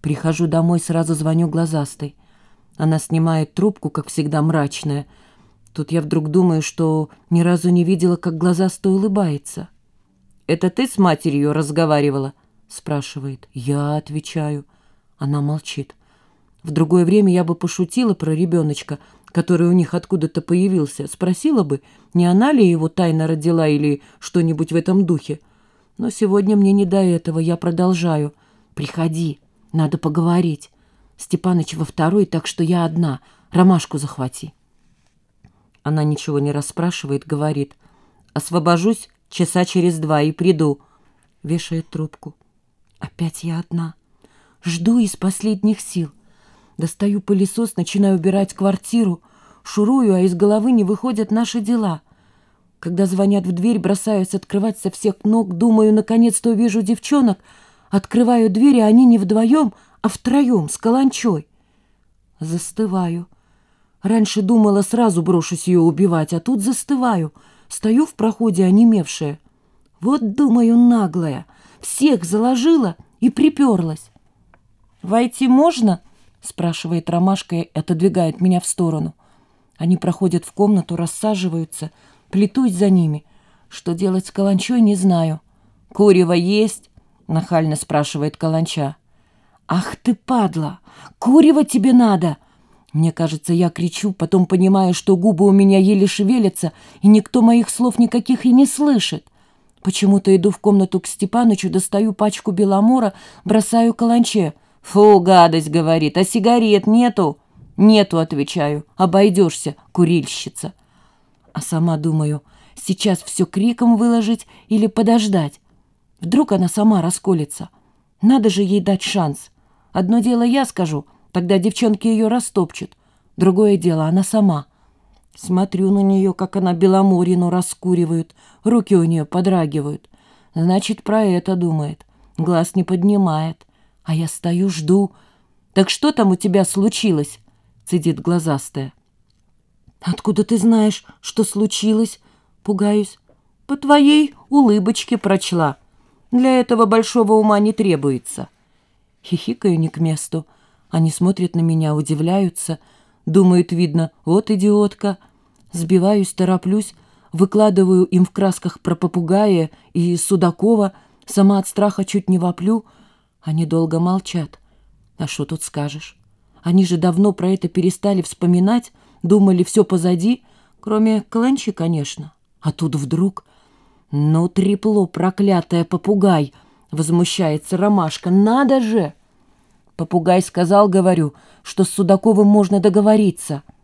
Прихожу домой, сразу звоню глазастой. Она снимает трубку, как всегда, мрачная. Тут я вдруг думаю, что ни разу не видела, как глазастая улыбается. «Это ты с матерью разговаривала?» — спрашивает. «Я отвечаю». Она молчит. В другое время я бы пошутила про ребеночка, который у них откуда-то появился. Спросила бы, не она ли его тайно родила или что-нибудь в этом духе. Но сегодня мне не до этого, я продолжаю. «Приходи, надо поговорить. Степаныч во второй, так что я одна. Ромашку захвати». Она ничего не расспрашивает, говорит. «Освобожусь часа через два и приду». Вешает трубку. Опять я одна. Жду из последних сил. Достаю пылесос, начинаю убирать квартиру, шурую, а из головы не выходят наши дела. Когда звонят в дверь, бросаюсь открывать со всех ног, думаю, наконец-то увижу девчонок, открываю дверь, а они не вдвоем, а втроем, с каланчой. Застываю. Раньше думала, сразу брошусь ее убивать, а тут застываю. Стою в проходе, онемевшая. Вот, думаю, наглая. Всех заложила и приперлась. «Войти можно?» — спрашивает Ромашка и отодвигает меня в сторону. Они проходят в комнату, рассаживаются, плетусь за ними. Что делать с каланчой, не знаю. «Курево есть?» — нахально спрашивает каланча. «Ах ты, падла! Курево тебе надо!» Мне кажется, я кричу, потом понимаю, что губы у меня еле шевелятся, и никто моих слов никаких и не слышит. Почему-то иду в комнату к Степанычу, достаю пачку беломора, бросаю каланче — «Фу, гадость, — говорит, — а сигарет нету?» «Нету, — отвечаю, — обойдешься, курильщица». А сама думаю, сейчас все криком выложить или подождать. Вдруг она сама расколется. Надо же ей дать шанс. Одно дело я скажу, тогда девчонки ее растопчут. Другое дело она сама. Смотрю на нее, как она Беломорину раскуривает, руки у нее подрагивают. Значит, про это думает, глаз не поднимает. А я стою, жду. «Так что там у тебя случилось?» — цедит глазастая. «Откуда ты знаешь, что случилось?» — пугаюсь. «По твоей улыбочке прочла. Для этого большого ума не требуется». Хихикаю не к месту. Они смотрят на меня, удивляются. Думают, видно, вот идиотка. Сбиваюсь, тороплюсь, выкладываю им в красках про попугая и Судакова, сама от страха чуть не воплю — они долго молчат. А что тут скажешь? Они же давно про это перестали вспоминать, думали, все позади, кроме Кланчи, конечно. А тут вдруг... «Ну, трепло, проклятая попугай!» — возмущается Ромашка. «Надо же!» Попугай сказал, говорю, что с Судаковым можно договориться.